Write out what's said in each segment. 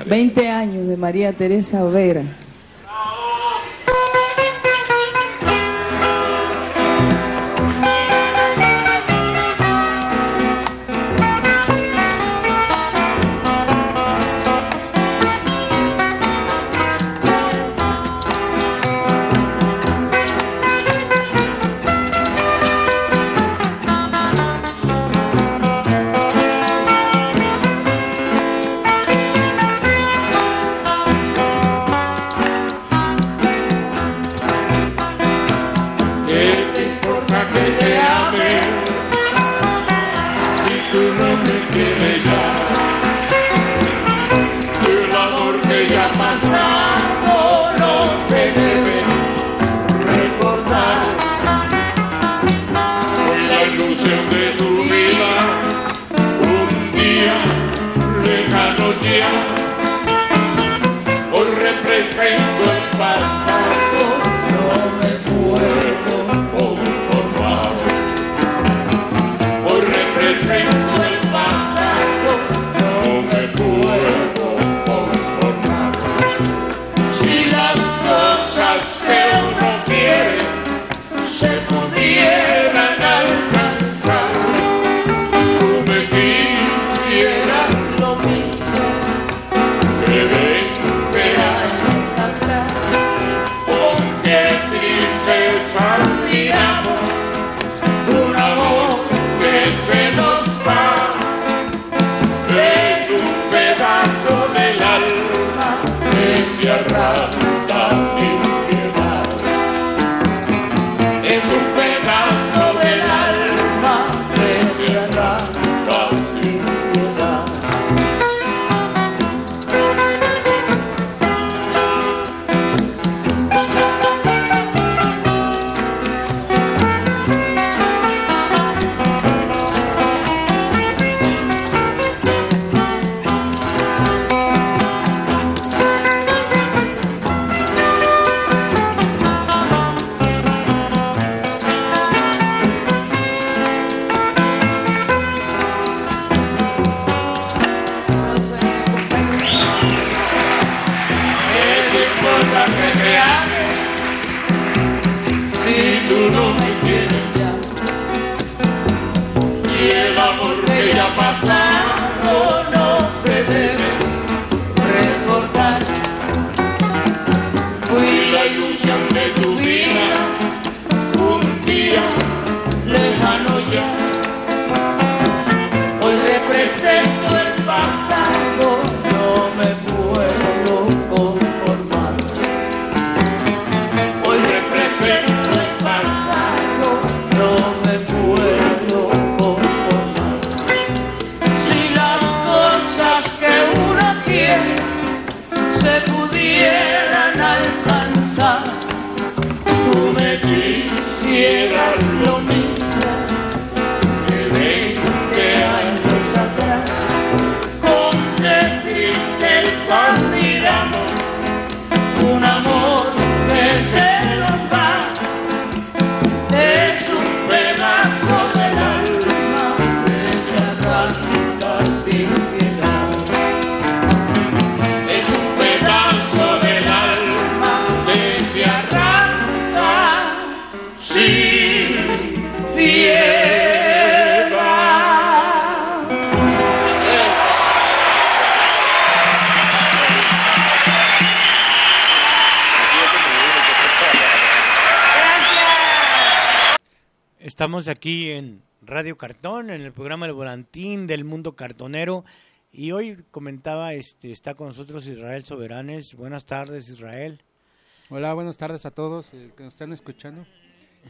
María 20 años de María Teresa Vera. Amor Radio Cartón, en el programa El Volantín del Mundo Cartonero. Y hoy comentaba, este, está con nosotros Israel Soberanes. Buenas tardes, Israel. Hola, buenas tardes a todos eh, que nos están escuchando.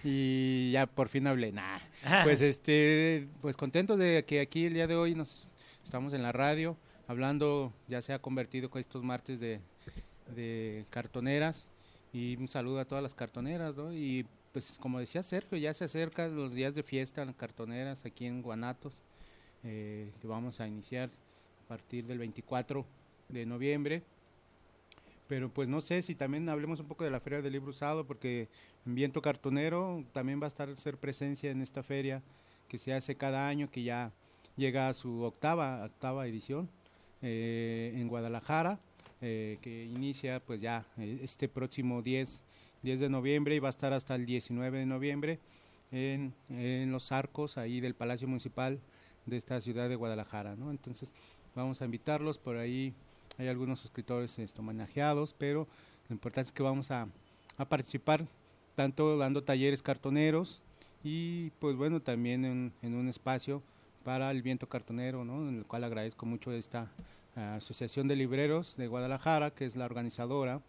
Y ya por fin hablé. Nah. Pues este, pues contento de que aquí el día de hoy nos estamos en la radio hablando, ya se ha convertido con estos martes de, de cartoneras y un saludo a todas las cartoneras, ¿no? Y pues como decía Sergio, ya se acercan los días de fiesta las cartoneras aquí en Guanatos, eh, que vamos a iniciar a partir del 24 de noviembre. Pero pues no sé si también hablemos un poco de la Feria del Libro Usado, porque en Viento Cartonero también va a estar ser presencia en esta feria que se hace cada año, que ya llega a su octava, octava edición. eh, en Guadalajara, eh, que inicia pues ya este próximo 10, 10 de noviembre y va a estar hasta el 19 de noviembre en, en los arcos ahí del Palacio Municipal de esta ciudad de Guadalajara, ¿no? Entonces vamos a invitarlos, por ahí hay algunos escritores esto, homenajeados, pero lo importante es que vamos a, a participar tanto dando talleres cartoneros y pues bueno también en, en, un espacio para el viento cartonero, ¿no? en el cual agradezco mucho esta uh, Asociación de Libreros de Guadalajara, que es la organizadora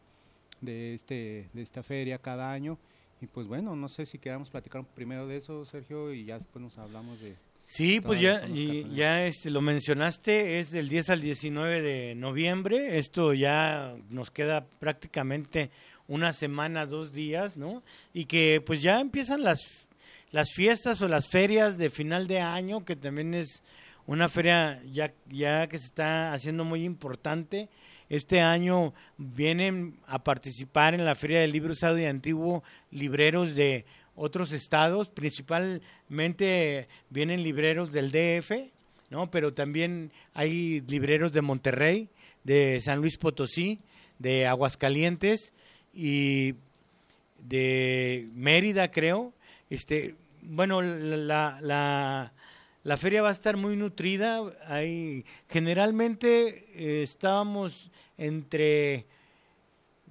de, este, de esta feria cada año. Y pues bueno, no sé si queramos platicar primero de eso, Sergio, y ya después nos hablamos de, Sí, pues ya, ya este, lo mencionaste, es del 10 al 19 de noviembre, esto ya nos queda prácticamente una semana, dos días, ¿no? Y que pues ya empiezan las, las fiestas o las ferias de final de año, que también es una feria ya, ya que se está haciendo muy importante. Este año vienen a participar en la Feria del Libro Usado y Antiguo libreros de otros estados, principalmente vienen libreros del DF, ¿no? Pero también hay libreros de Monterrey, de San Luis Potosí, de Aguascalientes y de Mérida, creo. Este, bueno, la, la, la feria va a estar muy nutrida. Hay, generalmente eh, estábamos entre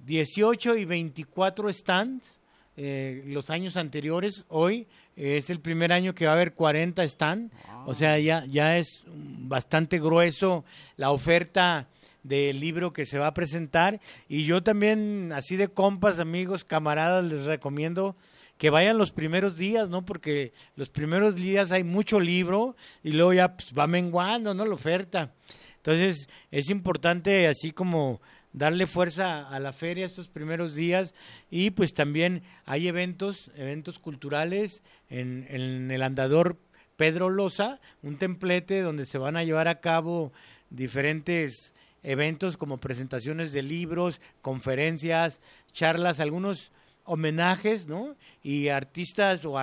18 y 24 stands eh, los años anteriores. Hoy eh, es el primer año que va a haber 40 stand, o sea, ya, ya es bastante grueso la oferta del libro que se va a presentar. Y yo también, así de compas, amigos, camaradas, les recomiendo que vayan los primeros días, ¿no? Porque los primeros días hay mucho libro y luego ya pues, va menguando, ¿no? La oferta. Entonces, es importante, así como darle fuerza a la feria estos primeros días y pues también hay eventos, eventos culturales en, en el andador Pedro Loza, un templete donde se van a llevar a cabo diferentes eventos como presentaciones de libros, conferencias, charlas, algunos homenajes, ¿no? Y artistas o,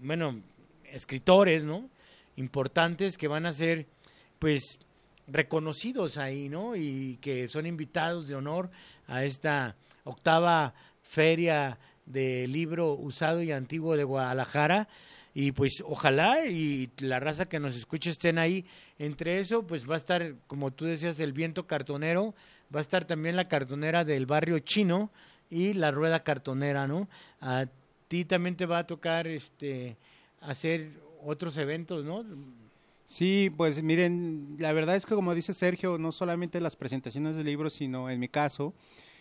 bueno, escritores, ¿no? Importantes que van a ser, pues, reconocidos ahí, ¿no? Y que son invitados de honor a esta octava feria de libro usado y antiguo de Guadalajara. Y pues ojalá y la raza que nos escuche estén ahí. Entre eso, pues va a estar, como tú decías, el viento cartonero, va a estar también la cartonera del barrio chino y la rueda cartonera, ¿no? A ti también te va a tocar este hacer otros eventos, ¿no? Sí, pues miren, la verdad es que como dice Sergio, no solamente las presentaciones de libros, sino en mi caso,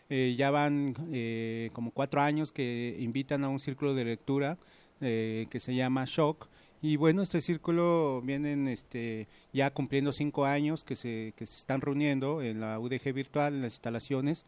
eh, ya van eh, como cuatro años que invitan a un círculo de lectura eh, que se llama Shock. Y bueno, este círculo vienen este, ya cumpliendo cinco años que se, que se están reuniendo en la UDG virtual, en las instalaciones.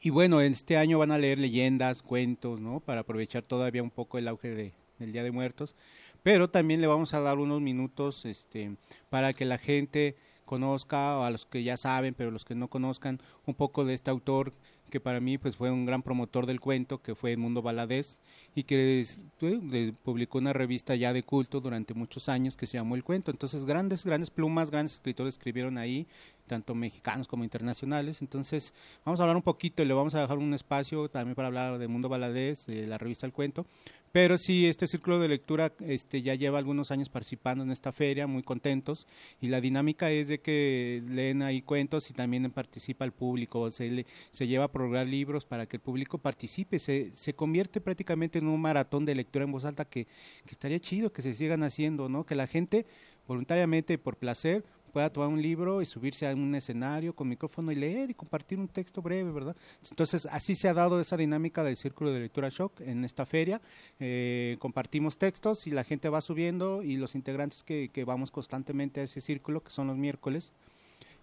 Y bueno, este año van a leer leyendas, cuentos, ¿no? Para aprovechar todavía un poco el auge de, del Día de Muertos pero también le vamos a dar unos minutos este, para que la gente conozca, o a los que ya saben, pero los que no conozcan, un poco de este autor que para mí pues fue un gran promotor del cuento, que fue Mundo Baladés, y que pues, publicó una revista ya de culto durante muchos años que se llamó El Cuento. Entonces, grandes, grandes plumas, grandes escritores escribieron ahí, tanto mexicanos como internacionales. Entonces, vamos a hablar un poquito y le vamos a dejar un espacio también para hablar de Mundo Baladés, de la revista El Cuento, pero sí, este círculo de lectura este, ya lleva algunos años participando en esta feria, muy contentos. Y la dinámica es de que leen ahí cuentos y también participa el público. Se, se lleva a probar libros para que el público participe. Se, se convierte prácticamente en un maratón de lectura en voz alta que, que estaría chido que se sigan haciendo, ¿no? Que la gente voluntariamente, por placer, pueda tomar un libro y subirse a un escenario con micrófono y leer y compartir un texto breve, ¿verdad? Entonces, así se ha dado esa dinámica del Círculo de Lectura Shock en esta feria. Eh, compartimos textos y la gente va subiendo y los integrantes que, que vamos constantemente a ese círculo, que son los miércoles,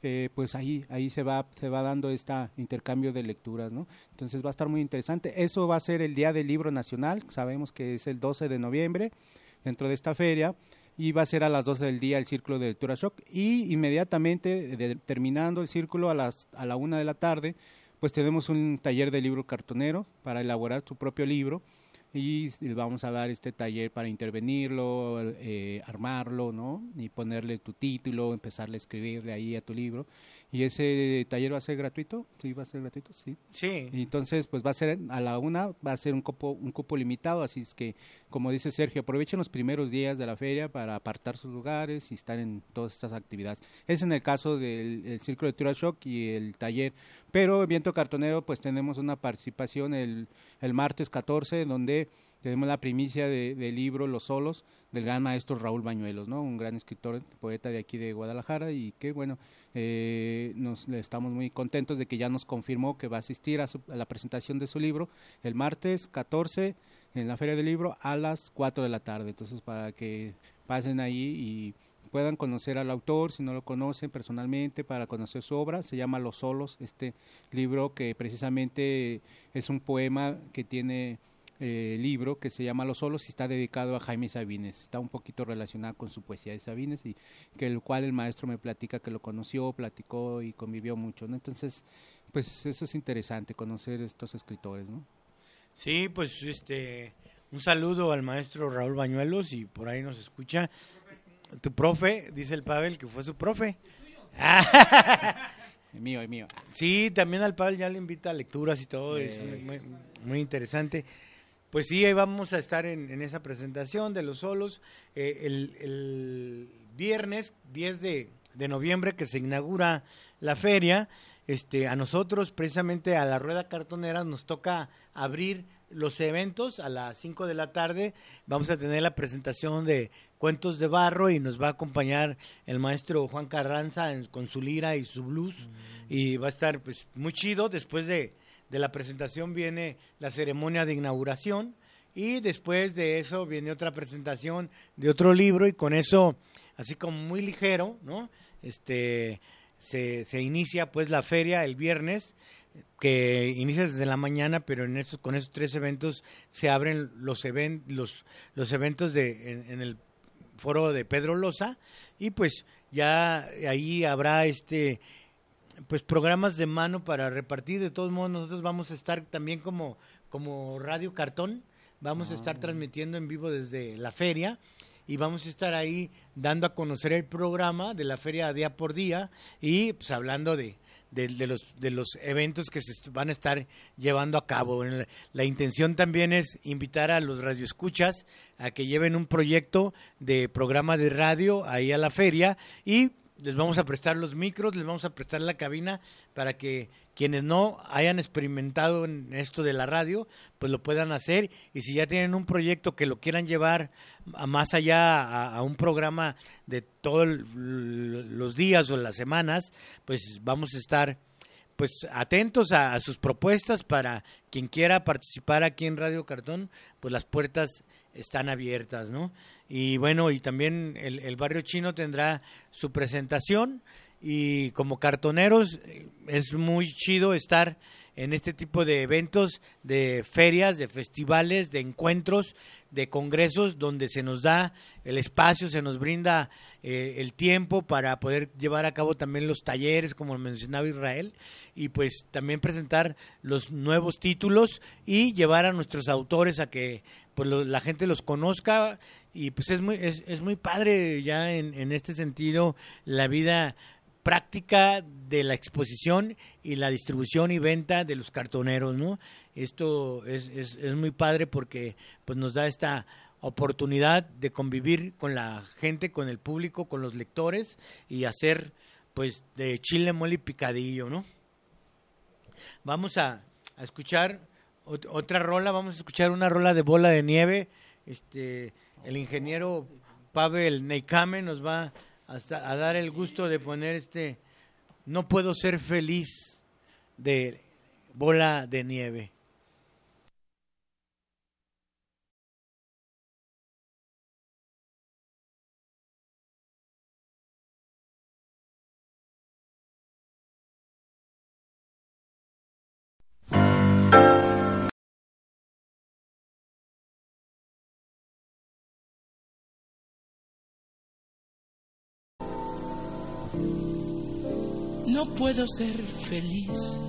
eh, pues ahí ahí se va se va dando este intercambio de lecturas, ¿no? Entonces va a estar muy interesante. Eso va a ser el Día del Libro Nacional, sabemos que es el 12 de noviembre dentro de esta feria y va a ser a las 12 del día el círculo de lectura shock y inmediatamente terminando el círculo a las a la una de la tarde pues tenemos un taller de libro cartonero para elaborar tu propio libro y vamos a dar este taller para intervenirlo, eh, armarlo, ¿no? Y ponerle tu título, empezarle a escribirle ahí a tu libro. ¿Y ese taller va a ser gratuito? Sí, va a ser gratuito, sí. Sí. entonces, pues va a ser a la una, va a ser un cupo, un cupo limitado, así es que, como dice Sergio, aprovechen los primeros días de la feria para apartar sus lugares y estar en todas estas actividades. Es en el caso del Círculo de Tura Shock y el taller. Pero en Viento Cartonero, pues tenemos una participación el, el martes 14, donde tenemos la primicia del de libro Los Solos del gran maestro Raúl Bañuelos, ¿no? Un gran escritor, poeta de aquí de Guadalajara y que, bueno, eh, nos estamos muy contentos de que ya nos confirmó que va a asistir a, la presentación de su libro el martes 14 en la Feria del Libro a las 4 de la tarde. Entonces, para que pasen ahí y puedan conocer al autor, si no lo conocen personalmente, para conocer su obra. Se llama Los Solos, este libro que precisamente es un poema que tiene eh, libro que se llama Los Solos y está dedicado a Jaime Sabines. Está un poquito relacionado con su poesía de Sabines y que el cual el maestro me platica que lo conoció, platicó y convivió mucho. ¿no? Entonces, pues eso es interesante conocer estos escritores, ¿no? Sí, pues este un saludo al maestro Raúl Bañuelos y por ahí nos escucha tu profe, dice el Pavel que fue su profe. mío, es mío. Sí, también al Pavel ya le invita a lecturas y todo, es muy, muy interesante. Pues sí, ahí vamos a estar en, esa presentación de los solos. Eh, el, viernes 10 de, noviembre que se inaugura la feria, este, a nosotros, precisamente a la Rueda Cartonera, nos toca abrir los eventos a las 5 de la tarde. Vamos a tener la presentación de Cuentos de Barro y nos va a acompañar el maestro Juan Carranza con su lira y su blues. Mm. Y va a estar pues muy chido después de de la presentación viene la ceremonia de inauguración y después de eso viene otra presentación de otro libro y con eso, así como muy ligero, ¿no? Este, se, se inicia pues la feria el viernes que inicia desde la mañana, pero en estos, con esos tres eventos se abren los, los, los eventos de, en, en, el foro de Pedro Loza y pues ya ahí habrá este pues programas de mano para repartir. De todos modos, nosotros vamos a estar también como, como Radio Cartón, vamos a estar ah. transmitiendo en vivo desde la feria y vamos a estar ahí dando a conocer el programa de la feria día por día y pues hablando de, de, los, de los eventos que se van a estar llevando a cabo. La intención también es invitar a los radioescuchas a que lleven un proyecto de programa de radio ahí a la feria y les vamos a prestar los micros, les vamos a prestar la cabina para que quienes no hayan experimentado en esto de la radio, pues lo puedan hacer. Y si ya tienen un proyecto que lo quieran llevar a más allá a, un programa de todos los días o las semanas, pues vamos a estar pues atentos a, a, sus propuestas para quien quiera participar aquí en Radio Cartón, pues las puertas están abiertas, ¿no? Y bueno, y también el, barrio chino tendrá su presentación y como cartoneros eh, es muy chido estar en este tipo de eventos, de ferias, de festivales, de encuentros, de congresos, donde se nos da el espacio, se nos brinda eh, el tiempo para poder llevar a cabo también los talleres, como mencionaba Israel, y pues también presentar los nuevos títulos y llevar a nuestros autores a que pues la gente los conozca. Y pues es muy es, es muy padre ya en este sentido la vida práctica de la exposición y la distribución y venta de los cartoneros, ¿no? Esto es, es, muy padre porque pues nos da esta oportunidad de convivir con la gente, con el público, con los lectores y hacer pues de chile mole y picadillo, ¿no? Vamos a, a escuchar otra rola, vamos a escuchar una rola de bola de nieve. Este, el ingeniero Pavel Neikame nos va a, a dar el gusto de poner este No puedo ser feliz de bola de nieve. No puedo ser feliz.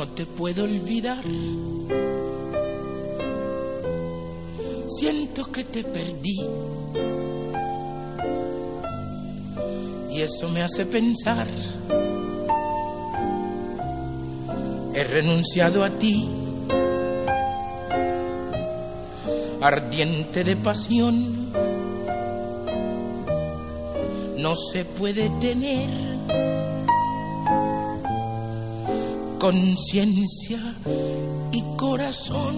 no te puedo olvidar. Siento que te perdí. Y eso me hace pensar. He renunciado a ti, ardiente de pasión. No se puede tener conciencia y corazón.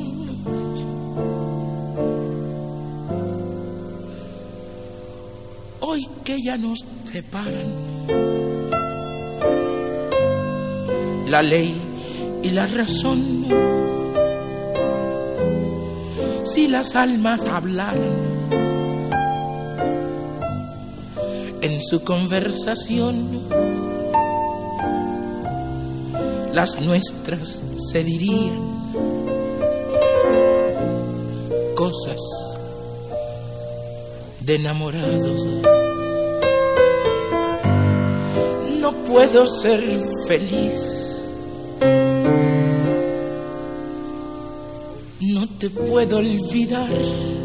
Hoy que ya nos separan la ley y la razón, si las almas hablaran en su conversación, las nuestras se dirían cosas de enamorados. No puedo ser feliz. No te puedo olvidar.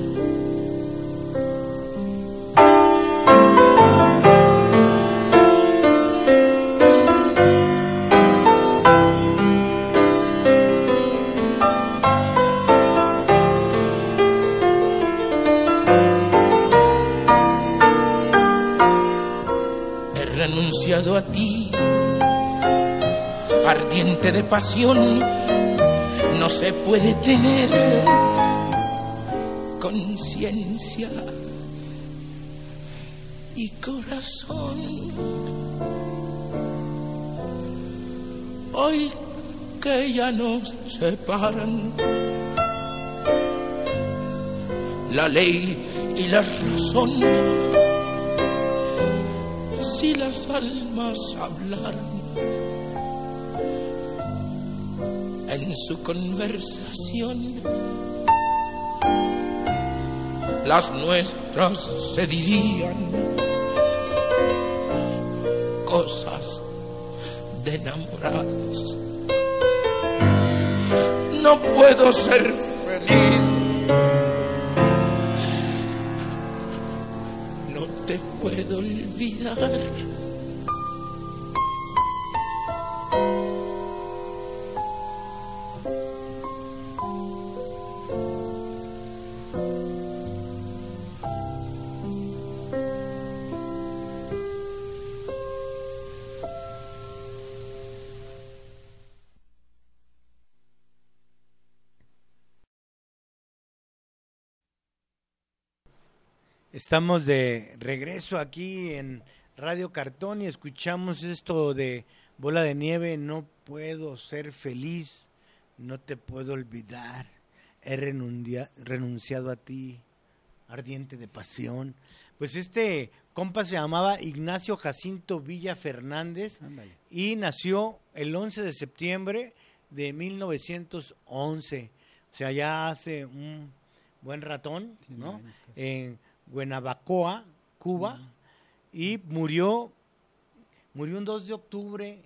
De pasión, no se puede tener conciencia y corazón. Hoy que ya nos separan la ley y la razón si las almas hablaran en su conversación, las nuestras se dirían cosas de enamorados. No puedo ser feliz puedo olvidar. Estamos de regreso aquí en Radio Cartón y escuchamos esto de Bola de Nieve, no puedo ser feliz, no te puedo olvidar, he renunciado a ti, ardiente de pasión. Pues este compa se llamaba Ignacio Jacinto Villa Fernández y nació el 11 de septiembre de 1911, o sea, ya hace un buen ratón, ¿no? En Guenabacoa, Cuba, y murió, murió un 2 de octubre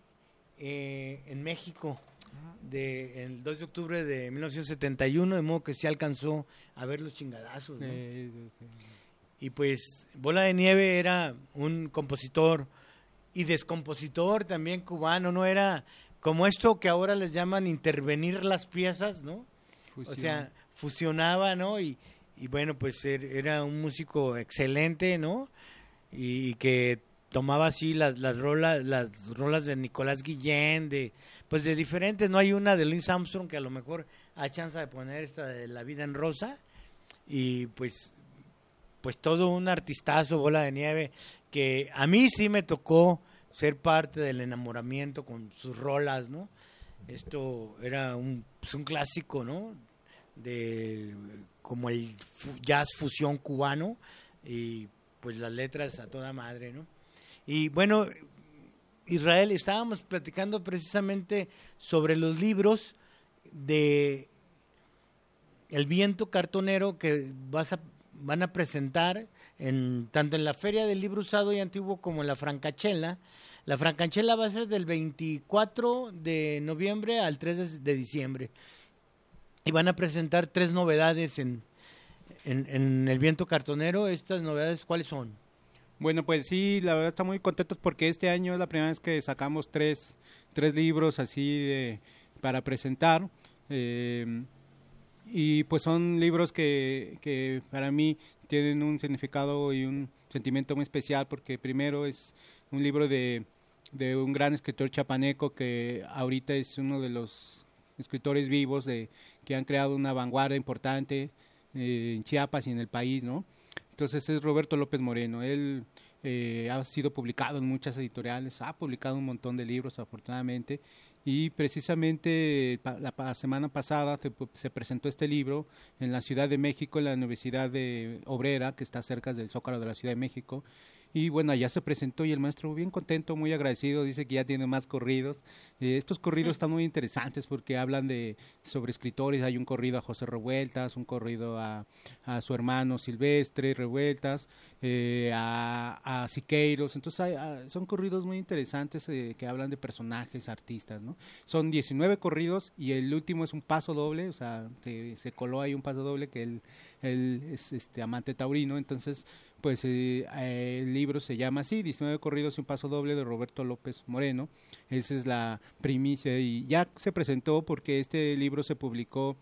eh, en México, de, el 2 de octubre de 1971, de modo que se alcanzó a ver los chingadazos. Y pues Bola de Nieve era un compositor y descompositor también cubano, no era como esto que ahora les llaman intervenir las piezas, ¿no? O sea, fusionaba, ¿no? Y, y bueno, pues er, era un músico excelente, ¿no? Y, que tomaba así las, las rolas las rolas de Nicolás Guillén de pues de diferentes. No hay una de Lynn Armstrong que a lo mejor ha chance de poner esta de la vida en rosa. Y pues pues todo un artistazo bola de nieve que a mí sí me tocó ser parte del enamoramiento con sus rolas no esto era un pues un clásico no de como el jazz fusión cubano y pues las letras a toda madre, ¿no? Y bueno, Israel, estábamos platicando precisamente sobre los libros de El viento cartonero que vas a, van a presentar en, tanto en la Feria del Libro Usado y Antiguo como en la Francachela. La Francanchela va a ser del 24 de noviembre al 3 de, diciembre. Y van a presentar tres novedades en, en, el viento cartonero. ¿Estas novedades cuáles son? Bueno, pues sí, la verdad estamos muy contentos porque este año es la primera vez que sacamos tres, tres libros así para presentar. Eh, y pues son libros que, que para mí tienen un significado y un sentimiento muy especial porque primero es un libro de, de un gran escritor chapaneco que ahorita es uno de los escritores vivos de, que han creado una vanguardia importante eh, en Chiapas y en el país, ¿no? Entonces es Roberto López Moreno. Él eh, ha sido publicado en muchas editoriales, ha publicado un montón de libros, afortunadamente, y precisamente la semana pasada se, presentó este libro en la Ciudad de México, en la Universidad de Obrera, que está cerca del Zócalo de la Ciudad de México, y bueno, ya se presentó y el maestro bien contento, muy agradecido, dice que ya tiene más corridos. Eh, estos corridos están muy interesantes porque hablan de sobre escritores, hay un corrido a José Revueltas, un corrido a, a su hermano Silvestre Revueltas, eh, a, a, Siqueiros, entonces son corridos muy interesantes eh, que hablan de personajes, artistas, ¿no? Son 19 corridos y el último es un paso doble, o sea, se coló ahí un paso doble que él, él es este amante taurino, entonces pues eh, eh, el libro se llama así, 19 corridos y un paso doble de Roberto López Moreno. Esa es la primicia y ya se presentó porque este libro se publicó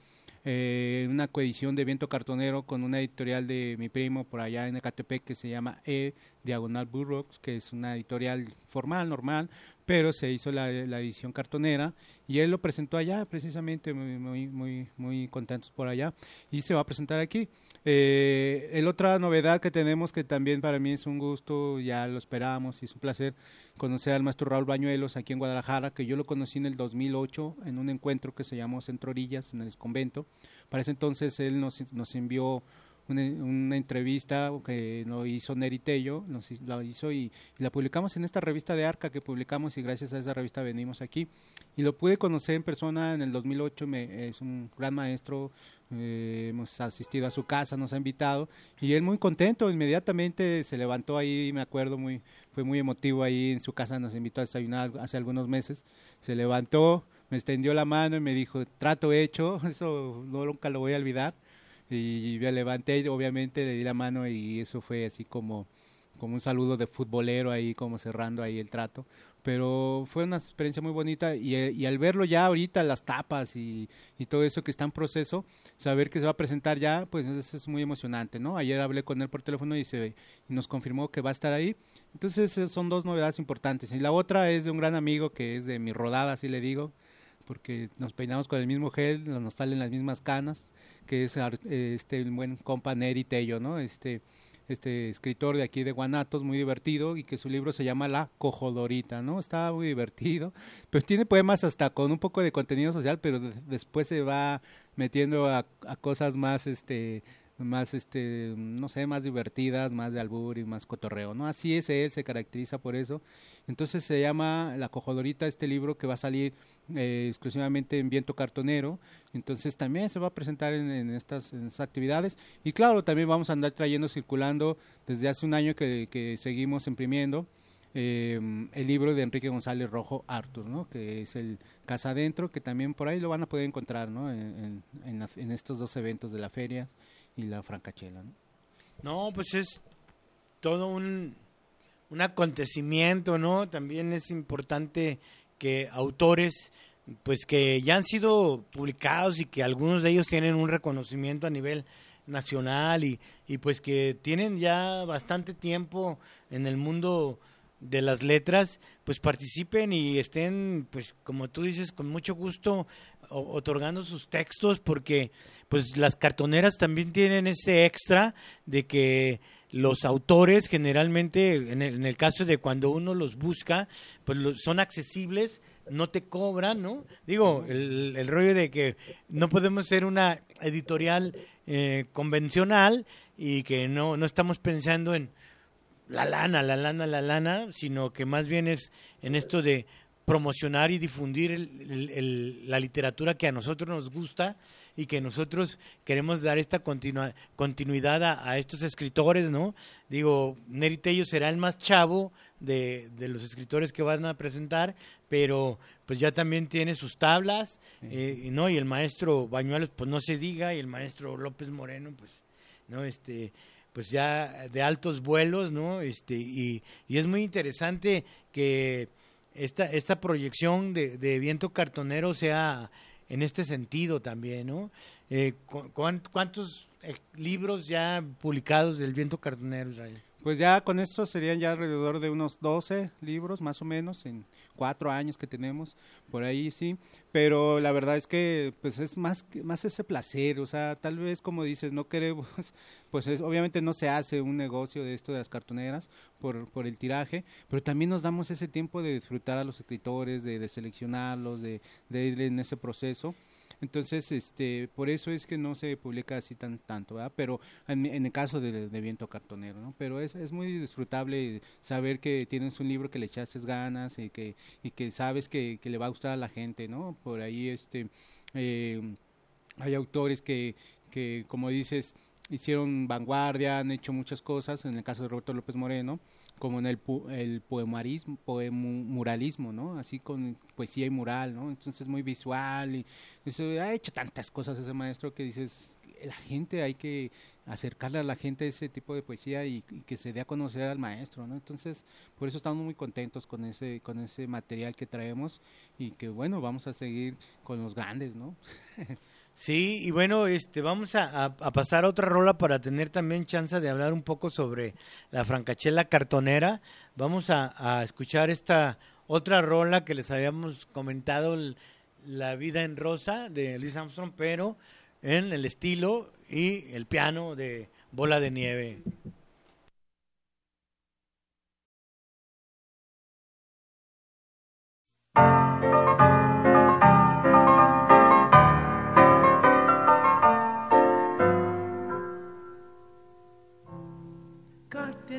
eh, en una coedición de Viento Cartonero con una editorial de mi primo por allá en Ecatepec que se llama E Diagonal Burroughs, que es una editorial formal, normal, pero se hizo la, edición cartonera y él lo presentó allá, precisamente muy, muy, muy, contentos por allá y se va a presentar aquí. Eh, el otra novedad que tenemos que también para mí es un gusto, ya lo esperábamos y es un placer conocer al maestro Raúl Bañuelos aquí en Guadalajara, que yo lo conocí en el 2008 en un encuentro que se llamó Centro Orillas en el convento. Para ese entonces él nos, nos envió una, entrevista que lo hizo Neri Tello, nos, la hizo y, la publicamos en esta revista de Arca que publicamos y gracias a esa revista venimos aquí. Y lo pude conocer en persona en el 2008, me, es un gran maestro, eh, hemos asistido a su casa, nos ha invitado y él muy contento, inmediatamente se levantó ahí, me acuerdo, muy fue muy emotivo ahí en su casa, nos invitó a desayunar hace algunos meses, se levantó, me extendió la mano y me dijo, trato hecho, eso no, nunca lo voy a olvidar y me levanté, obviamente le di la mano y eso fue así como, como un saludo de futbolero ahí, como cerrando ahí el trato. Pero fue una experiencia muy bonita y, y al verlo ya ahorita, las tapas y, y, todo eso que está en proceso, saber que se va a presentar ya, pues eso es muy emocionante, ¿no? Ayer hablé con él por teléfono y, se, y nos confirmó que va a estar ahí. Entonces son dos novedades importantes. Y la otra es de un gran amigo que es de mi rodada, así le digo, porque nos peinamos con el mismo gel, nos salen las mismas canas que es este el buen compa Neri Tello, ¿no? Este este escritor de aquí de Guanatos, muy divertido, y que su libro se llama La Cojodorita, ¿no? Está muy divertido, pues tiene poemas hasta con un poco de contenido social, pero después se va metiendo a, a, cosas más, este, más, este, no sé, más divertidas, más de albur y más cotorreo, ¿no? Así es él, se caracteriza por eso. Entonces se llama La Cojodorita, este libro que va a salir eh, exclusivamente en viento cartonero. Entonces también se va a presentar en, estas, actividades. Y claro, también vamos a andar trayendo, circulando desde hace un año que, seguimos imprimiendo. Eh, el libro de Enrique González Rojo Artur, ¿no? que es el Casa Adentro, que también por ahí lo van a poder encontrar ¿no? en, en estos dos eventos de la feria y la francachela. ¿no? pues es todo un, un acontecimiento, ¿no? También es importante que autores pues que ya han sido publicados y que algunos de ellos tienen un reconocimiento a nivel nacional y, y pues que tienen ya bastante tiempo en el mundo de las letras, pues participen y estén, pues como tú dices, con mucho gusto otorgando sus textos porque pues las cartoneras también tienen ese extra de que los autores generalmente, en el, caso de cuando uno los busca, pues son accesibles, no te cobran, ¿no? Digo, el, el rollo de que no podemos ser una editorial eh, convencional y que no, no estamos pensando en la lana, la lana, la lana, sino que más bien es en esto de promocionar y difundir el- el- la literatura que a nosotros nos gusta y que nosotros queremos dar esta continua- continuidad a, a estos escritores, ¿no? Digo, Neri Tello será el más chavo de, de los escritores que van a presentar, pero pues ya también tiene sus tablas, eh, ¿no? Y el maestro Bañuelos, pues no se diga, y el maestro López Moreno, pues, ¿no? Este, pues ya de altos vuelos, ¿no? Este, y, y es muy interesante que esta, esta proyección de, de viento cartonero sea en este sentido también, ¿no? Eh, cu- cuán- ¿Cuántos eh, libros ya publicados del viento cartonero, Israel? Pues ya con esto serían ya alrededor de unos 12 libros, más o menos, en cuatro años que tenemos, por ahí sí. Pero la verdad es que pues es más, más ese placer, o sea, tal vez como dices, no queremos, pues es, obviamente no se hace un negocio de esto de las cartoneras por, por el tiraje, pero también nos damos ese tiempo de disfrutar a los escritores, de, de seleccionarlos, de, de ir en ese proceso. Entonces, este, por eso es que no se publica así tan tanto, ¿verdad? Pero en, el caso de, de Viento Cartonero, ¿no? Pero es, es muy disfrutable saber que tienes un libro que le echaste ganas y que, y que sabes que, que le va a gustar a la gente, ¿no? Por ahí, este, eh, hay autores que, que, como dices, hicieron vanguardia, han hecho muchas cosas, en el caso de Roberto López Moreno, como en el, el poemarismo, poemuralismo, ¿no? Así con poesía y mural, ¿no? Entonces muy visual y eso, ha hecho tantas cosas ese maestro que dices, la gente hay que acercarle a la gente ese tipo de poesía y, y que se dé a conocer al maestro, ¿no? Entonces, por eso estamos muy contentos con ese con ese material que traemos y que bueno, vamos a seguir con los grandes, ¿no? Sí, y bueno, este, vamos a, a- pasar a otra rola para tener también chance de hablar un poco sobre la francachela cartonera. Vamos a, a escuchar esta otra rola que les habíamos comentado, La vida en rosa de Louis Armstrong, pero en el estilo y el piano de Bola de Nieve.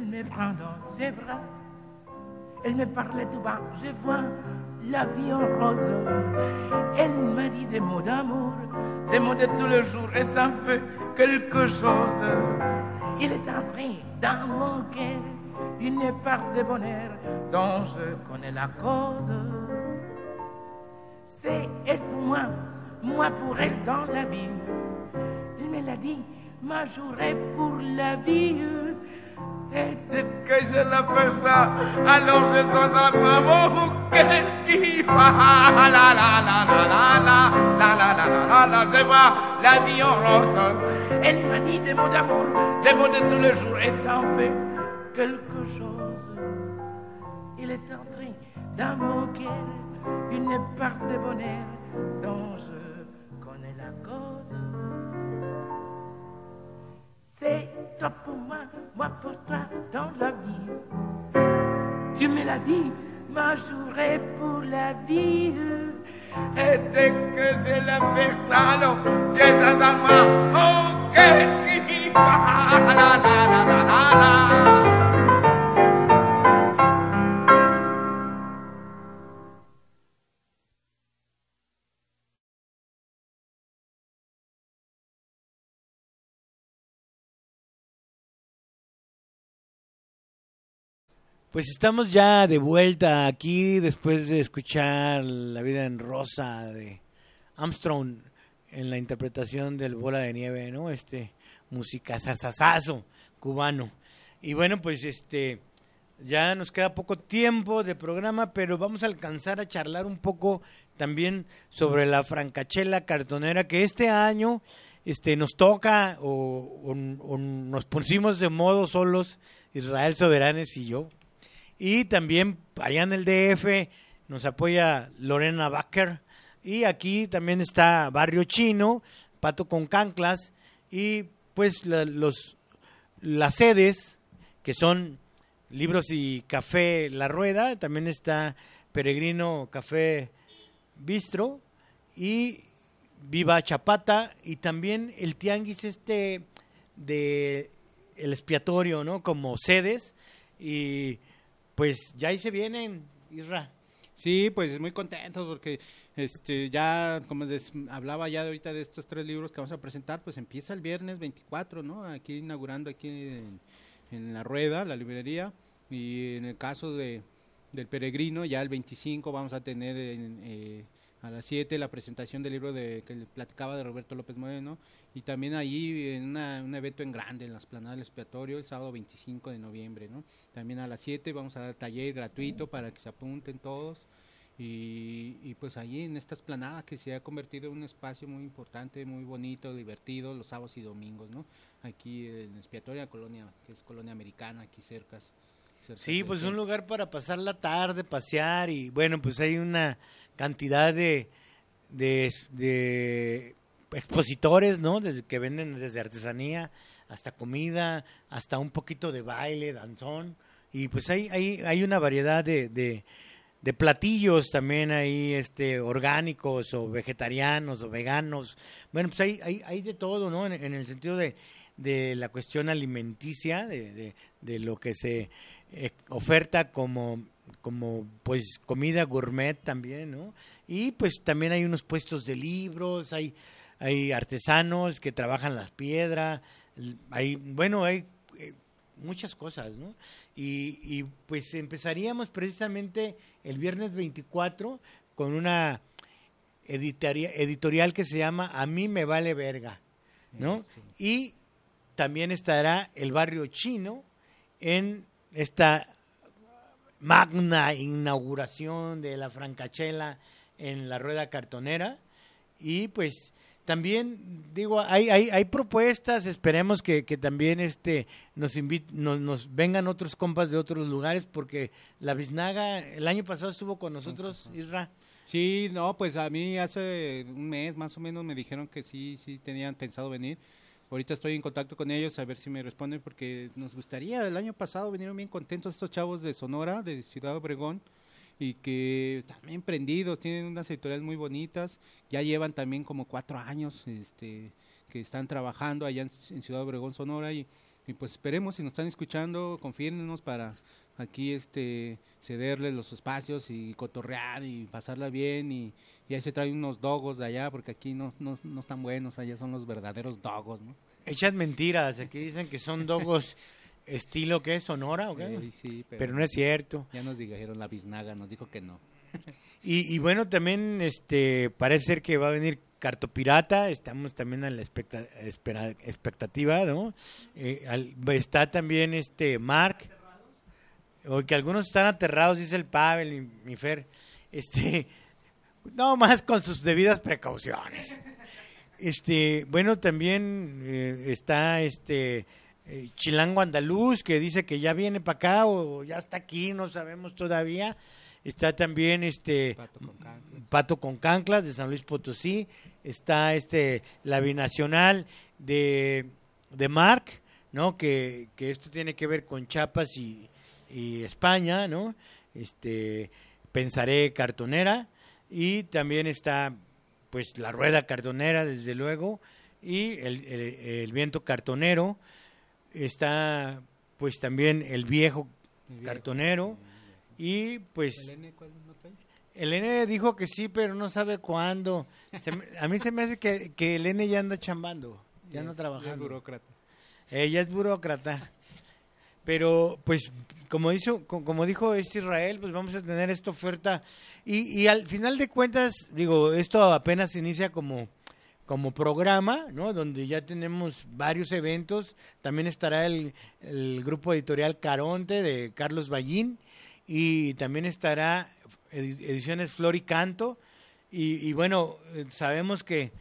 Elle me prend dans ses bras, elle me parlait tout bas, je vois la vie en rose. Elle m'a dit des mots d'amour, des mots de tous les jours, et ça fait quelque chose. Il est entré dans mon cœur une part de bonheur dont je connais la cause. C'est elle pour moi, moi pour elle dans la vie. Il me l'a dit, ma journée pour la vie. Que je la fais ça, alors je donne maman qu'elle dit ah, la la la la la la la la la la la je vois la vie en rose. Elle m'a dit des mots d'amour, des mots de tous les jours, et ça en fait quelque chose. Il est dans mon cœur une part de bonheur dont je connais la cause. C'est toi pour pour toi dans la vie. Tu me l'as dit, ma journée pour la vie. Et dès que je la fais ça, j'ai dans dit, ah, la la la la la la. Pues estamos ya de vuelta aquí después de escuchar La vida en rosa de Armstrong en la interpretación del Bola de Nieve, ¿no? Este música sasasazo cubano. Y bueno, pues este ya nos queda poco tiempo de programa, pero vamos a alcanzar a charlar un poco también sobre la francachela cartonera que este año este nos toca o, o- o nos pusimos de modo solos Israel Soberanes y yo. Y también allá en el DF nos apoya Lorena Backer. Y aquí también está Barrio Chino, Pato con Canclas. Y pues los, las sedes, que son Libros y Café La Rueda. También está Peregrino Café Bistro. Y Viva Chapata. Y también el tianguis este de el expiatorio, ¿no? Como sedes. Y pues ya ahí se vienen, Isra. Sí, pues muy contentos porque este ya como les hablaba ya ahorita de estos tres libros que vamos a presentar, pues empieza el viernes 24, ¿no? Aquí inaugurando aquí en, la rueda, la librería y en el caso de del peregrino ya el 25 vamos a tener eh, a las 7 la presentación del libro de que platicaba de Roberto López Moreno y también ahí en un evento en grande en la esplanada del expiatorio el sábado 25 de noviembre, ¿no? También a las 7 vamos a dar taller gratuito para que se apunten todos y, pues allí en esta esplanada que se ha convertido en un espacio muy importante, muy bonito, divertido los sábados y domingos, ¿no? Aquí en expiatoria colonia, que es colonia americana, aquí cerca. Sí, pues un lugar para pasar la tarde, pasear y bueno, pues hay una cantidad de, de, expositores, ¿no? Desde que venden desde artesanía hasta comida, hasta un poquito de baile, danzón. Y pues hay, hay, hay una variedad de, de, platillos también ahí, este, orgánicos o vegetarianos o veganos. Bueno, pues hay, hay, hay de todo, ¿no? En, el sentido de, de la cuestión alimenticia, de, de, de lo que se eh, oferta como como pues comida gourmet también, ¿no? Y pues también hay unos puestos de libros, hay hay artesanos que trabajan las piedras, hay bueno, hay eh, muchas cosas, ¿no? Y, y pues empezaríamos precisamente el viernes 24 con una editorial que se llama A mí me vale verga, ¿no? Y también estará el barrio chino en esta magna inauguración de la Francachela en la rueda cartonera. Y pues también digo hay, hay, hay propuestas esperemos que, que también este nos, nos, vengan otros compas de otros lugares porque la biznaga el año pasado estuvo con nosotros Isra. Sí no pues a mí hace un mes más o menos me dijeron que sí sí tenían pensado venir Ahorita estoy en contacto con ellos a ver si me responden porque nos gustaría. El año pasado vinieron bien contentos estos chavos de Sonora, de Ciudad Obregón, y que están bien prendidos, tienen unas editoriales muy bonitas. Ya llevan también como cuatro años este, que están trabajando allá en, Ciudad Obregón, Sonora, y, pues esperemos si nos están escuchando, confírmenos para aquí este cederles los espacios y cotorrear y pasarla bien y, y ahí se traen unos dogos de allá porque aquí no, no, no están buenos, allá son los verdaderos dogos, ¿no? Echas mentiras, aquí dicen que son dogos estilo que es Sonora, ¿o Sí, pero, no es cierto. Ya nos dijeron la biznaga, nos dijo que no. Y, y, bueno, también este parece ser que va a venir Cartopirata, estamos también en la expectativa, ¿no? Eh, está también este Mark, o que algunos están aterrados, dice el Pavel y mi Fer, este, no más con sus debidas precauciones. Este, bueno, también eh, está este eh, Chilango Andaluz que dice que ya viene para acá o ya está aquí, no sabemos todavía. Está también este Pato con, Canclas de San Luis Potosí, está este la binacional de de Marc, ¿no? Que, que esto tiene que ver con Chiapas y, y España, ¿no? Este, Pensaré Cartonera y también está pues la rueda cartonera desde luego y el, el, viento cartonero. Está pues también el viejo, cartonero y pues el N dijo que sí pero no sabe cuándo. A mí se me hace que, que el N ya anda chambando ya, no trabajando es burócrata. Ella es burócrata pero pues como dijo, como dijo este Israel, pues vamos a tener esta oferta y, y al final de cuentas, digo, esto apenas inicia como, como programa, ¿no? Donde ya tenemos varios eventos. También estará el, el grupo editorial Caronte de Carlos Ballín y también estará Ediciones Flor y Canto. Y, y bueno, eh, sabemos que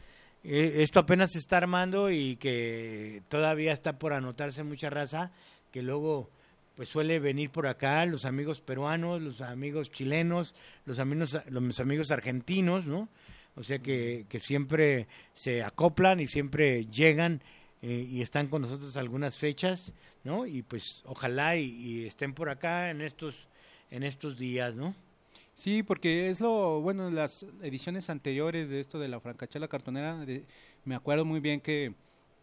eh, esto apenas se está armando y que todavía está por anotarse mucha raza que luego pues suele venir por acá, los amigos peruanos, los amigos chilenos, los amigos, los amigos argentinos, ¿no? O sea que, que siempre se acoplan y siempre llegan eh, y están con nosotros algunas fechas, ¿no? Y pues ojalá y, estén por acá en estos, en estos días, ¿no? Sí, porque es lo, bueno, en las ediciones anteriores de esto de la Francachela Cartonera, me acuerdo muy bien que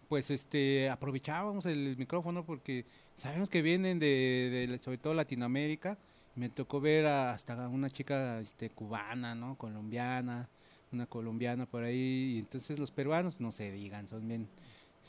pues este aprovechábamos el micrófono porque sabemos que vienen de, sobre todo Latinoamérica Me tocó ver a- hasta una chica este, cubana, ¿no? Colombiana, una colombiana por ahí. Y entonces los peruanos, no se digan, son bien,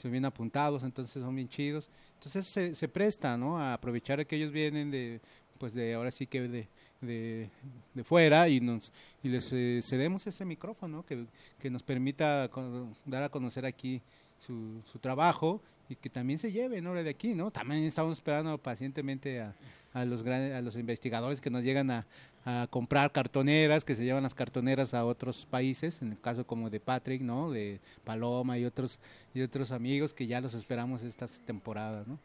son bien apuntados, entonces son bien chidos. Entonces se, se presta, ¿no? A aprovechar que ellos vienen de, pues de ahora sí que de, de, de fuera y nos y les eh, cedemos ese micrófono que, que nos permita con- dar a conocer aquí su, su trabajo y que también se lleven ahora de aquí, ¿no? También estamos esperando pacientemente a, a los grandes, a los investigadores que nos llegan a, a comprar cartoneras, que se llevan las cartoneras a otros países, en el caso como de Patrick, ¿no? De Paloma y otros y otros amigos que ya los esperamos estas temporadas, ¿no?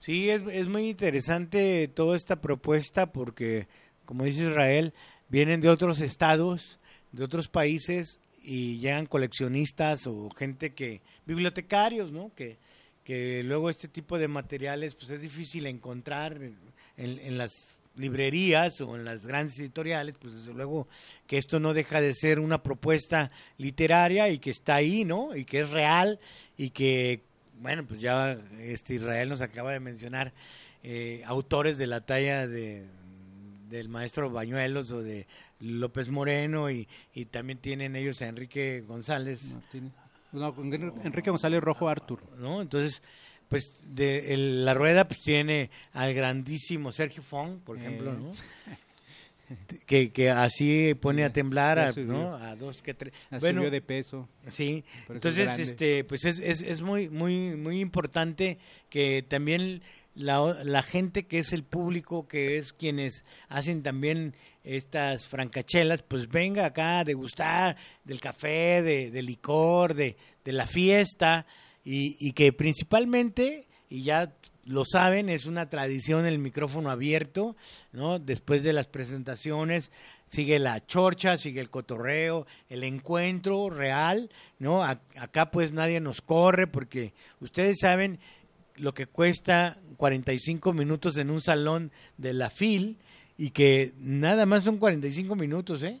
Sí, es, es muy interesante toda esta propuesta porque, como dice Israel, vienen de otros estados, de otros países y llegan coleccionistas o gente que, bibliotecarios, ¿no? Que, que luego este tipo de materiales pues es difícil encontrar en, en- las librerías o en las grandes editoriales, pues desde luego que esto no deja de ser una propuesta literaria y que está ahí, ¿no? Y que es real y que, bueno, pues ya este Israel nos acaba de mencionar eh, autores de la talla de del maestro Bañuelos o de López Moreno y, y también tienen ellos a Enrique González, tiene- no, Enrique González Rojo Artur. ¿no? Entonces, pues de el- la rueda pues tiene al grandísimo Sergio Fong, por ejemplo, Eh. ¿no? Que, que así pone a temblar a. ¿no? a dos que tres. Bueno, de peso. Sí, es entonces este pues es, es, es muy muy muy importante que también la, la gente que es el público, que es quienes hacen también estas francachelas, pues venga acá a degustar del café, de, del licor, de, de la fiesta y, y que principalmente, y ya lo saben, es una tradición el micrófono abierto, ¿no? Después de las presentaciones sigue la chorcha, sigue el cotorreo, el encuentro real, ¿no? Acá pues nadie nos corre porque ustedes saben lo que cuesta 45 minutos en un salón de la FIL y que nada más son 45 minutos, ¿eh?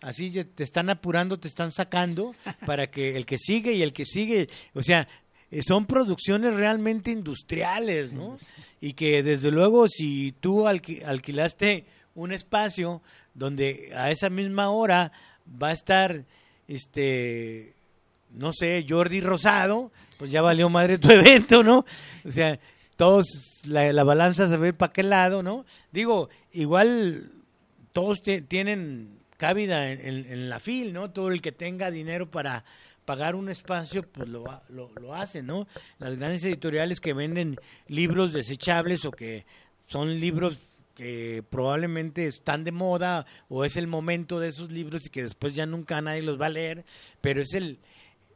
Así te están apurando, te están sacando para que el que sigue y el que sigue, o sea, eh, son producciones realmente industriales, ¿no? Y que desde luego si tú alqui- alquilaste un espacio donde a esa misma hora va a estar, este, no sé, Jordi Rosado, pues ya valió madre tu evento, ¿no? O sea, todos, la, la balanza se ve para qué lado, ¿no? Digo, igual todos tienen cabida en, en- en la fil, ¿no? Todo el que tenga dinero para pagar un espacio, pues lo, lo, lo hace, ¿no? Las grandes editoriales que venden libros desechables o que son libros que probablemente están de moda o es el momento de esos libros y que después ya nunca nadie los va a leer, pero es el,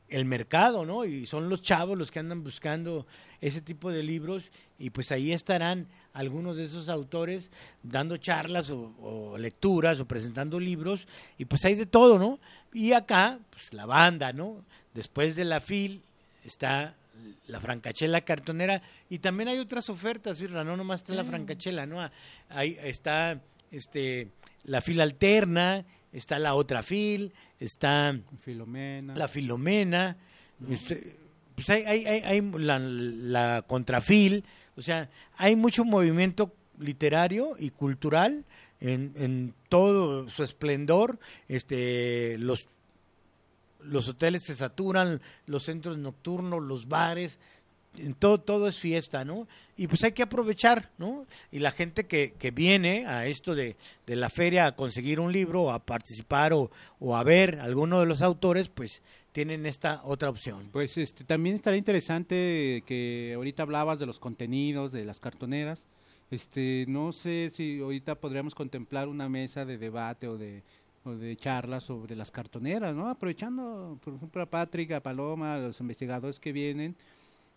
el mercado, ¿no? Y son los chavos los que andan buscando ese tipo de libros y pues ahí estarán algunos de esos autores dando charlas o, o lecturas o presentando libros y pues hay de todo, ¿no? Y acá, pues la banda, ¿no? Después de la FIL está la francachela cartonera y también hay otras ofertas, Irra, no nomás está la francachela, ¿no? Ahí está este la fil alterna, está la otra fil, está Filomena. la Filomena, este, pues hay, hay, hay, hay la, la Contrafil, o sea, hay mucho movimiento literario y cultural en, en todo su esplendor, este, los los hoteles se saturan, los centros nocturnos, los bares, todo, todo es fiesta, ¿no? Y pues hay que aprovechar, ¿no? Y la gente que, que viene a esto de, de la feria a conseguir un libro, a participar o, o a ver alguno de los autores, pues tienen esta otra opción. Pues este, también estaría interesante que ahorita hablabas de los contenidos, de las cartoneras. Este, no sé si ahorita podríamos contemplar una mesa de debate o de, o de charlas sobre las cartoneras, ¿no? Aprovechando, por ejemplo, a Patrick, a Paloma, a los investigadores que vienen,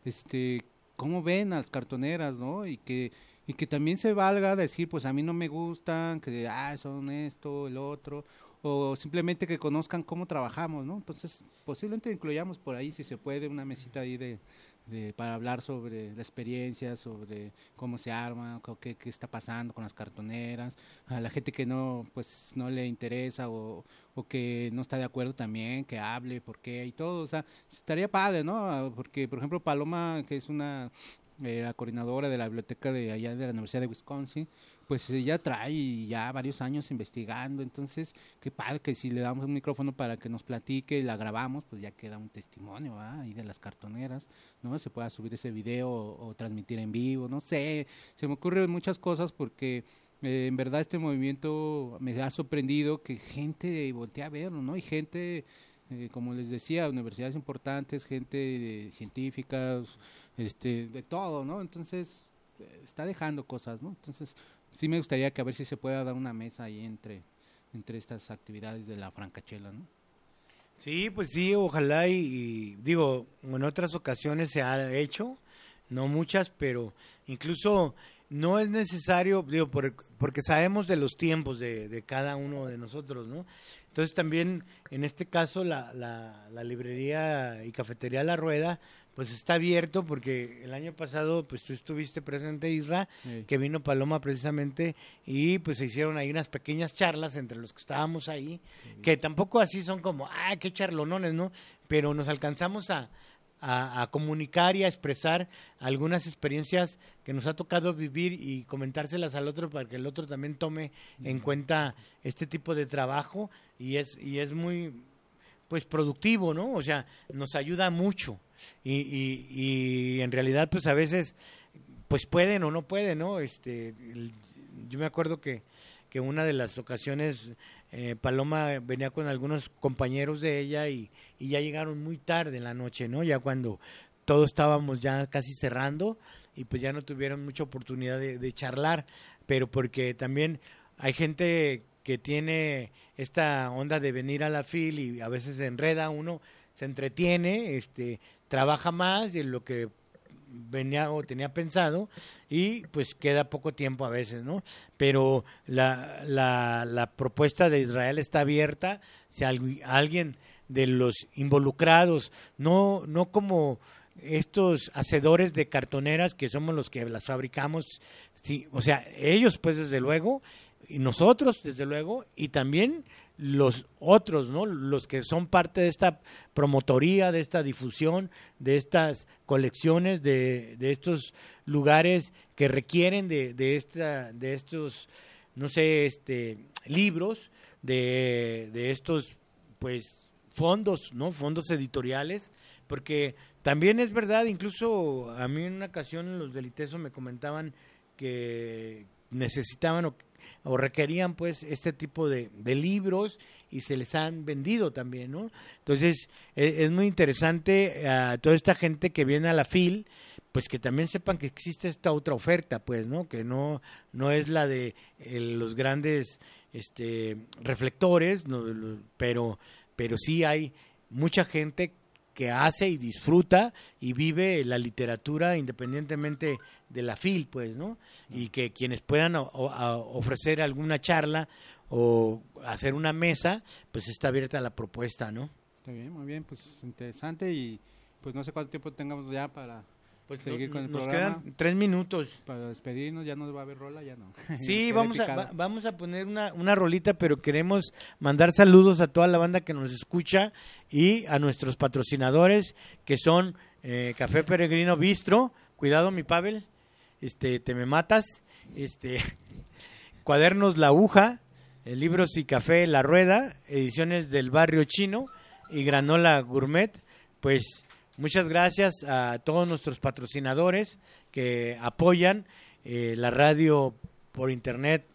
este, cómo ven las cartoneras, ¿no? Y que y que también se valga decir, pues a mí no me gustan, que ah, son esto, el otro, o simplemente que conozcan cómo trabajamos, ¿no? Entonces, posiblemente incluyamos por ahí, si se puede, una mesita ahí de, de para hablar sobre la experiencia, sobre cómo se arma, qué, está pasando con las cartoneras, a la gente que no, pues no le interesa o, o que no está de acuerdo también, que hable, por qué y todo, o sea, estaría padre, ¿no? Porque, por ejemplo, Paloma, que es una eh, la coordinadora de la biblioteca de allá de la Universidad de Wisconsin, pues ella trae ya varios años investigando, entonces qué padre que si le damos un micrófono para que nos platique y la grabamos, pues ya queda un testimonio ahí de las cartoneras, ¿no? Se pueda subir ese video o, transmitir en vivo, no sé, se me ocurren muchas cosas porque eh, en verdad este movimiento me ha sorprendido que gente voltea a verlo, ¿no? Y gente eh, como les decía, universidades importantes, gente científica, este, de todo, ¿no? Entonces, eh, está dejando cosas, ¿no? Entonces, sí me gustaría que a ver si se pueda dar una mesa ahí entre, entre estas actividades de la francachela, ¿no? Sí, pues sí, ojalá y, digo, en otras ocasiones se ha hecho, no muchas, pero incluso no es necesario, digo, porque sabemos de los tiempos de, de cada uno de nosotros, ¿no? Entonces también, en este caso, la, la, librería y cafetería La Rueda, pues está abierto porque el año pasado, pues tú estuviste presente, Isra, que vino Paloma precisamente, y pues se hicieron ahí unas pequeñas charlas entre los que estábamos ahí, que tampoco así son como, ah, qué charlonones, ¿no? Pero nos alcanzamos a, a, comunicar y a expresar algunas experiencias que nos ha tocado vivir y comentárselas al otro para que el otro también tome en cuenta este tipo de trabajo y es y es muy pues productivo, ¿no? O sea, nos ayuda mucho y, y, y en realidad pues a veces pues pueden o no pueden, ¿no? Este, yo me acuerdo que que una de las ocasiones eh, Paloma venía con algunos compañeros de ella y, ya llegaron muy tarde en la noche, ¿no? Ya cuando todos estábamos ya casi cerrando y pues ya no tuvieron mucha oportunidad de, charlar, pero porque también hay gente que tiene esta onda de venir a la fil y a veces se enreda uno, se entretiene, este, trabaja más y lo que venía o tenía pensado y pues queda poco tiempo a veces, ¿no? Pero la, la, la propuesta de Israel está abierta, si alguien de los involucrados, no, no como estos hacedores de cartoneras que somos los que las fabricamos, sí, o sea, ellos pues desde luego, y nosotros desde luego, y también los otros, ¿no? Los que son parte de esta promotoría, de esta difusión, de estas colecciones, de, de estos lugares que requieren de, de, esta, de estos, no sé, este, libros, de, de estos, pues, fondos, ¿no? Fondos editoriales, porque también es verdad, incluso a mí en una ocasión los del me comentaban que necesitaban o o requerían pues este tipo de, de, libros y se les han vendido también, ¿no? Entonces e, es, muy interesante a toda esta gente que viene a la FIL, pues que también sepan que existe esta otra oferta, pues, ¿no? Que no, no es la de los grandes este, reflectores, pero, pero sí hay mucha gente que hace y disfruta y vive la literatura independientemente de la FIL, pues, ¿no? Y que quienes puedan ofrecer alguna charla o hacer una mesa, pues está abierta la propuesta, ¿no? Está bien, muy bien, pues interesante y pues no sé cuánto tiempo tengamos ya para pues seguir con el nos quedan tres minutos. Para despedirnos, ya no va a haber rola, ya no. Sí, vamos a, vamos a poner una, una rolita, pero queremos mandar saludos a toda la banda que nos escucha y a nuestros patrocinadores, que son eh, Café Peregrino Bistro, cuidado mi Pavel, este, te me matas, este, Cuadernos La Aguja, eh, Libros y Café La Rueda, Ediciones del Barrio Chino y Granola Gourmet, pues Muchas gracias a todos nuestros patrocinadores que apoyan eh, la radio por internet,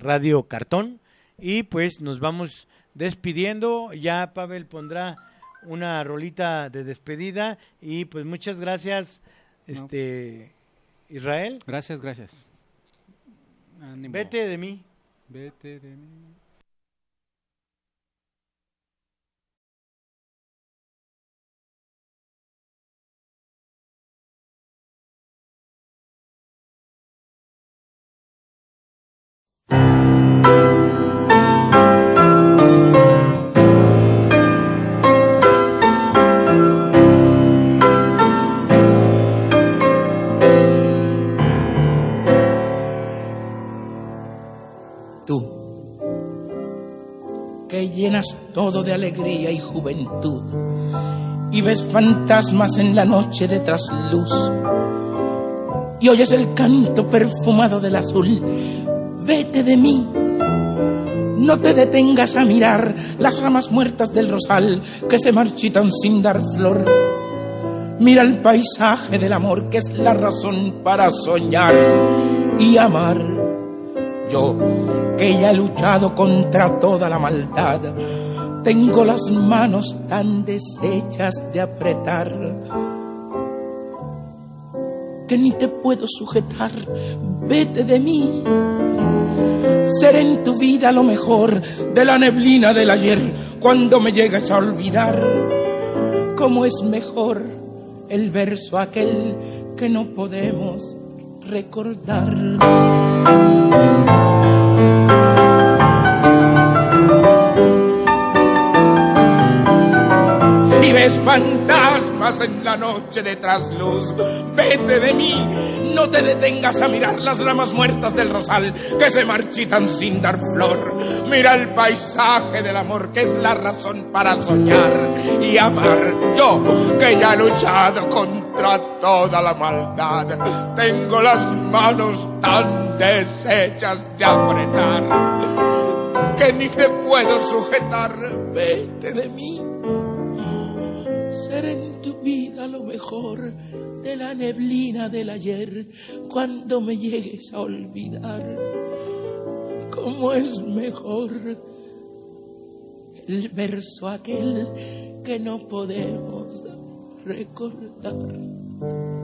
Radio Cartón. Y pues nos vamos despidiendo. Ya Pavel pondrá una rolita de despedida. Y pues muchas gracias, este Israel. Gracias, gracias. Vete de mí. Vete de mí. Llenas todo de alegría y juventud y ves fantasmas en la noche de trasluz. y oyes el canto perfumado del azul. Vete de mí, no te detengas a mirar las ramas muertas del rosal que se marchitan sin dar flor. Mira el paisaje del amor que es la razón para soñar y amar. Yo, que ya he luchado contra toda la maldad, tengo las manos tan deshechas de apretar que ni te puedo sujetar. Vete de mí. Ser en tu vida lo mejor de la neblina del ayer cuando me llegues a olvidar. ¿Cómo es mejor el verso aquel que no podemos recordar? Ves fantasmas en la noche de trasluz. Vete de mí, no te detengas a mirar las ramas muertas del rosal que se marchitan sin dar flor. Mira el paisaje del amor que es la razón para soñar y amar. Yo, que ya he luchado contra toda la maldad, tengo las manos tan deshechas de apretar que ni te puedo sujetar. Vete de mí ser en tu vida lo mejor de la neblina del ayer cuando me llegues a olvidar. ¿Cómo es mejor el verso aquel que no podemos recordar?